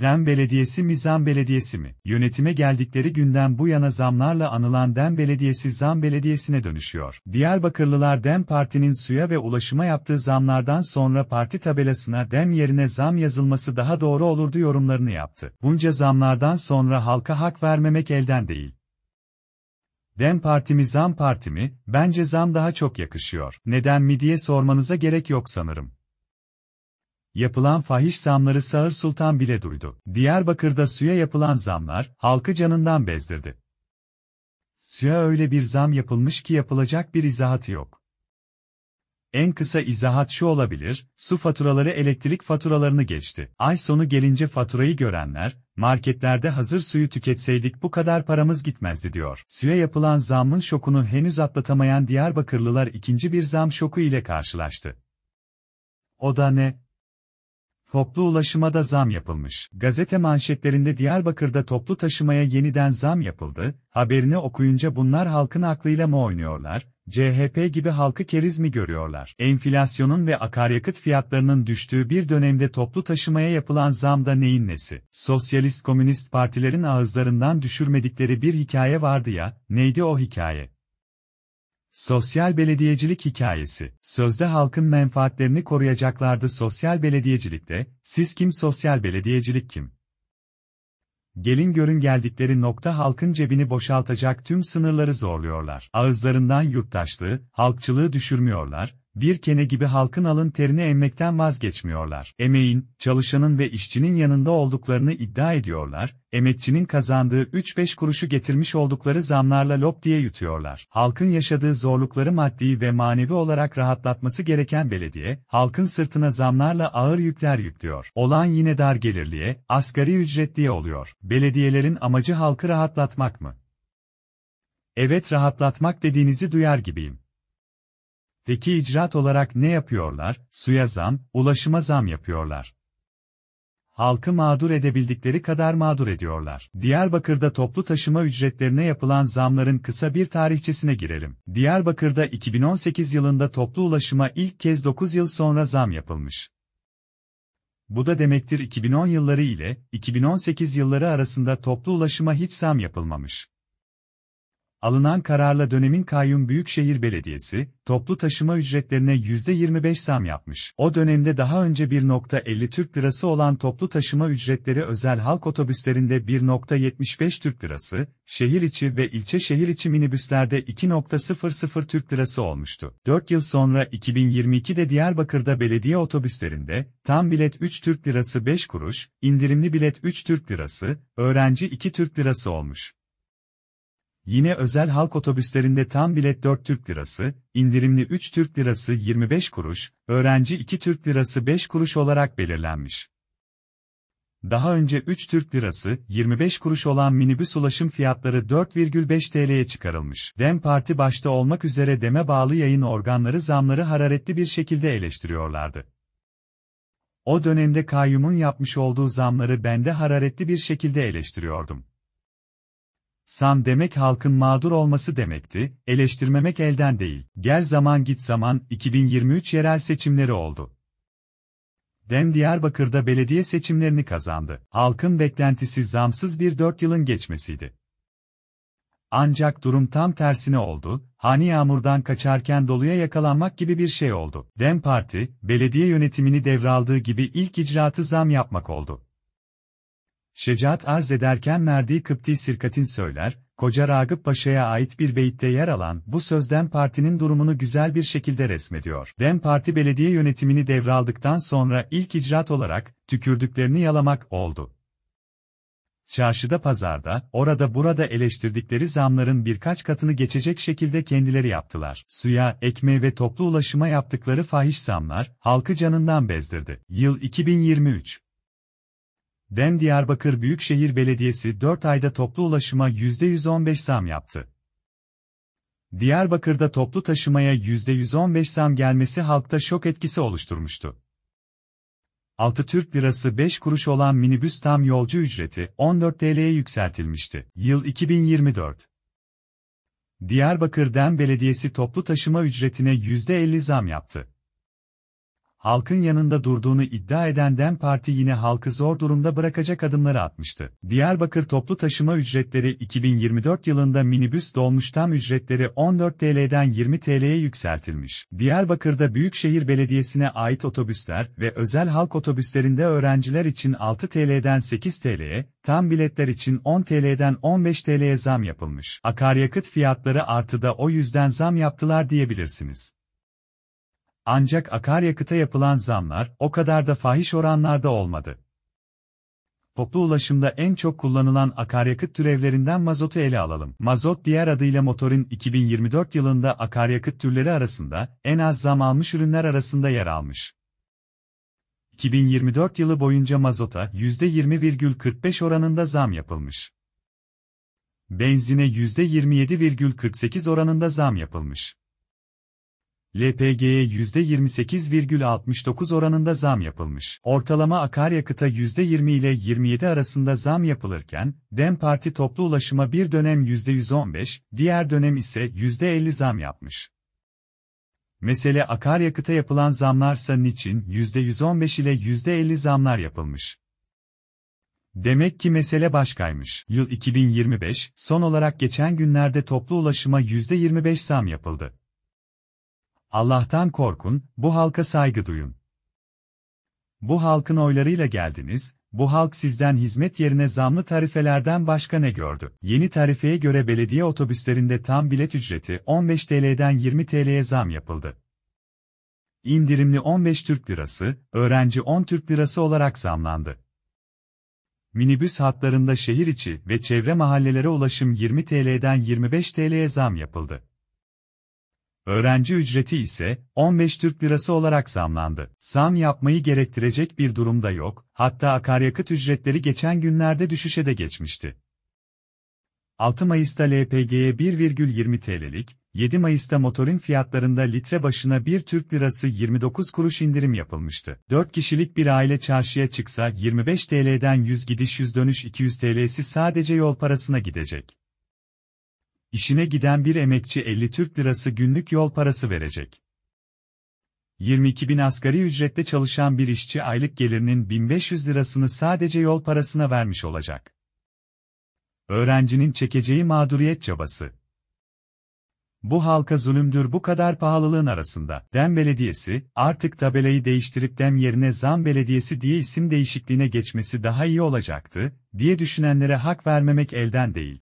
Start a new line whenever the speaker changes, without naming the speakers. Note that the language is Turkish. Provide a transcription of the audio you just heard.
Dem Belediyesi mi Zam Belediyesi mi? Yönetime geldikleri günden bu yana zamlarla anılan Dem Belediyesi Zam Belediyesi'ne dönüşüyor. Diyarbakırlılar Dem Parti'nin suya ve ulaşıma yaptığı zamlardan sonra parti tabelasına Dem yerine zam yazılması daha doğru olurdu yorumlarını yaptı. Bunca zamlardan sonra halka hak vermemek elden değil. Dem Parti mi Zam Parti mi? Bence zam daha çok yakışıyor. Neden mi diye sormanıza gerek yok sanırım. Yapılan fahiş zamları Sağır Sultan bile duydu. Diyarbakır'da suya yapılan zamlar, halkı canından bezdirdi. Suya öyle bir zam yapılmış ki yapılacak bir izahatı yok. En kısa izahat şu olabilir, su faturaları elektrik faturalarını geçti. Ay sonu gelince faturayı görenler, marketlerde hazır suyu tüketseydik bu kadar paramız gitmezdi diyor. Suya yapılan zammın şokunu henüz atlatamayan Diyarbakırlılar ikinci bir zam şoku ile karşılaştı. O da ne? Toplu ulaşıma da zam yapılmış. Gazete manşetlerinde Diyarbakır'da toplu taşımaya yeniden zam yapıldı, haberini okuyunca bunlar halkın aklıyla mı oynuyorlar, CHP gibi halkı keriz mi görüyorlar? Enflasyonun ve akaryakıt fiyatlarının düştüğü bir dönemde toplu taşımaya yapılan zam da neyin nesi? Sosyalist komünist partilerin ağızlarından düşürmedikleri bir hikaye vardı ya, neydi o hikaye? Sosyal belediyecilik hikayesi. Sözde halkın menfaatlerini koruyacaklardı sosyal belediyecilikte, siz kim sosyal belediyecilik kim? Gelin görün geldikleri nokta halkın cebini boşaltacak tüm sınırları zorluyorlar. Ağızlarından yurttaşlığı, halkçılığı düşürmüyorlar, bir kene gibi halkın alın terini emmekten vazgeçmiyorlar. Emeğin, çalışanın ve işçinin yanında olduklarını iddia ediyorlar, emekçinin kazandığı 3-5 kuruşu getirmiş oldukları zamlarla lop diye yutuyorlar. Halkın yaşadığı zorlukları maddi ve manevi olarak rahatlatması gereken belediye, halkın sırtına zamlarla ağır yükler yüklüyor. Olan yine dar gelirliye, asgari ücretliye oluyor. Belediyelerin amacı halkı rahatlatmak mı? Evet rahatlatmak dediğinizi duyar gibiyim. Peki icraat olarak ne yapıyorlar? Suya zam, ulaşıma zam yapıyorlar. Halkı mağdur edebildikleri kadar mağdur ediyorlar. Diyarbakır'da toplu taşıma ücretlerine yapılan zamların kısa bir tarihçesine girelim. Diyarbakır'da 2018 yılında toplu ulaşıma ilk kez 9 yıl sonra zam yapılmış. Bu da demektir 2010 yılları ile 2018 yılları arasında toplu ulaşıma hiç zam yapılmamış. Alınan kararla dönemin Kayyum Büyükşehir Belediyesi, toplu taşıma ücretlerine %25 zam yapmış. O dönemde daha önce 1.50 Türk Lirası olan toplu taşıma ücretleri özel halk otobüslerinde 1.75 Türk Lirası, şehir içi ve ilçe şehir içi minibüslerde 2.00 Türk Lirası olmuştu. 4 yıl sonra 2022'de Diyarbakır'da belediye otobüslerinde, tam bilet 3 Türk Lirası 5 kuruş, indirimli bilet 3 Türk Lirası, öğrenci 2 Türk Lirası olmuş. Yine özel halk otobüslerinde tam bilet 4 Türk Lirası, indirimli 3 Türk Lirası 25 kuruş, öğrenci 2 Türk Lirası 5 kuruş olarak belirlenmiş. Daha önce 3 Türk Lirası 25 kuruş olan minibüs ulaşım fiyatları 4,5 TL'ye çıkarılmış. Dem Parti başta olmak üzere deme bağlı yayın organları zamları hararetli bir şekilde eleştiriyorlardı. O dönemde kayyumun yapmış olduğu zamları ben de hararetli bir şekilde eleştiriyordum. Sam demek halkın mağdur olması demekti, eleştirmemek elden değil. Gel zaman git zaman, 2023 yerel seçimleri oldu. Dem Diyarbakır'da belediye seçimlerini kazandı. Halkın beklentisi zamsız bir dört yılın geçmesiydi. Ancak durum tam tersine oldu, hani yağmurdan kaçarken doluya yakalanmak gibi bir şey oldu. Dem Parti, belediye yönetimini devraldığı gibi ilk icraatı zam yapmak oldu. Şecaat arz ederken Merdi Kıpti Sirkatin söyler, Koca Ragıp Paşa'ya ait bir beyitte yer alan bu sözden partinin durumunu güzel bir şekilde resmediyor. Dem Parti belediye yönetimini devraldıktan sonra ilk icraat olarak tükürdüklerini yalamak oldu. Çarşıda pazarda, orada burada eleştirdikleri zamların birkaç katını geçecek şekilde kendileri yaptılar. Suya, ekmeğe ve toplu ulaşıma yaptıkları fahiş zamlar, halkı canından bezdirdi. Yıl 2023 Dem Diyarbakır Büyükşehir Belediyesi 4 ayda toplu ulaşıma %115 zam yaptı. Diyarbakır'da toplu taşımaya %115 zam gelmesi halkta şok etkisi oluşturmuştu. 6 Türk Lirası 5 kuruş olan minibüs tam yolcu ücreti 14 TL'ye yükseltilmişti. Yıl 2024. Diyarbakır Dem Belediyesi toplu taşıma ücretine %50 zam yaptı. Halkın yanında durduğunu iddia eden DEM Parti yine halkı zor durumda bırakacak adımları atmıştı. Diyarbakır toplu taşıma ücretleri 2024 yılında minibüs dolmuş tam ücretleri 14 TL'den 20 TL'ye yükseltilmiş. Diyarbakır'da Büyükşehir Belediyesi'ne ait otobüsler ve özel halk otobüslerinde öğrenciler için 6 TL'den 8 TL'ye, tam biletler için 10 TL'den 15 TL'ye zam yapılmış. Akaryakıt fiyatları artıda o yüzden zam yaptılar diyebilirsiniz. Ancak akaryakıta yapılan zamlar o kadar da fahiş oranlarda olmadı. Toplu ulaşımda en çok kullanılan akaryakıt türevlerinden mazotu ele alalım. Mazot diğer adıyla motorin 2024 yılında akaryakıt türleri arasında en az zam almış ürünler arasında yer almış. 2024 yılı boyunca mazota %20,45 oranında zam yapılmış. Benzine %27,48 oranında zam yapılmış. LPG'ye %28,69 oranında zam yapılmış. Ortalama akaryakıta %20 ile 27 arasında zam yapılırken, DEM Parti toplu ulaşıma bir dönem %115, diğer dönem ise %50 zam yapmış. Mesele akaryakıta yapılan zamlarsa niçin %115 ile %50 zamlar yapılmış? Demek ki mesele başkaymış. Yıl 2025, son olarak geçen günlerde toplu ulaşıma %25 zam yapıldı. Allah'tan korkun, bu halka saygı duyun. Bu halkın oylarıyla geldiniz, bu halk sizden hizmet yerine zamlı tarifelerden başka ne gördü? Yeni tarifeye göre belediye otobüslerinde tam bilet ücreti 15 TL'den 20 TL'ye zam yapıldı. İndirimli 15 Türk Lirası, öğrenci 10 Türk Lirası olarak zamlandı. Minibüs hatlarında şehir içi ve çevre mahallelere ulaşım 20 TL'den 25 TL'ye zam yapıldı. Öğrenci ücreti ise 15 Türk Lirası olarak zamlandı. Zam yapmayı gerektirecek bir durumda yok, hatta akaryakıt ücretleri geçen günlerde düşüşe de geçmişti. 6 Mayıs'ta LPG'ye 1,20 TL'lik, 7 Mayıs'ta motorin fiyatlarında litre başına 1 Türk Lirası 29 kuruş indirim yapılmıştı. 4 kişilik bir aile çarşıya çıksa 25 TL'den 100 gidiş 100 dönüş 200 TL'si sadece yol parasına gidecek. İşine giden bir emekçi 50 Türk Lirası günlük yol parası verecek. 22 bin asgari ücrette çalışan bir işçi aylık gelirinin 1500 lirasını sadece yol parasına vermiş olacak. Öğrencinin çekeceği mağduriyet çabası. Bu halka zulümdür bu kadar pahalılığın arasında. Dem Belediyesi, artık tabelayı değiştirip Dem yerine Zam Belediyesi diye isim değişikliğine geçmesi daha iyi olacaktı, diye düşünenlere hak vermemek elden değil.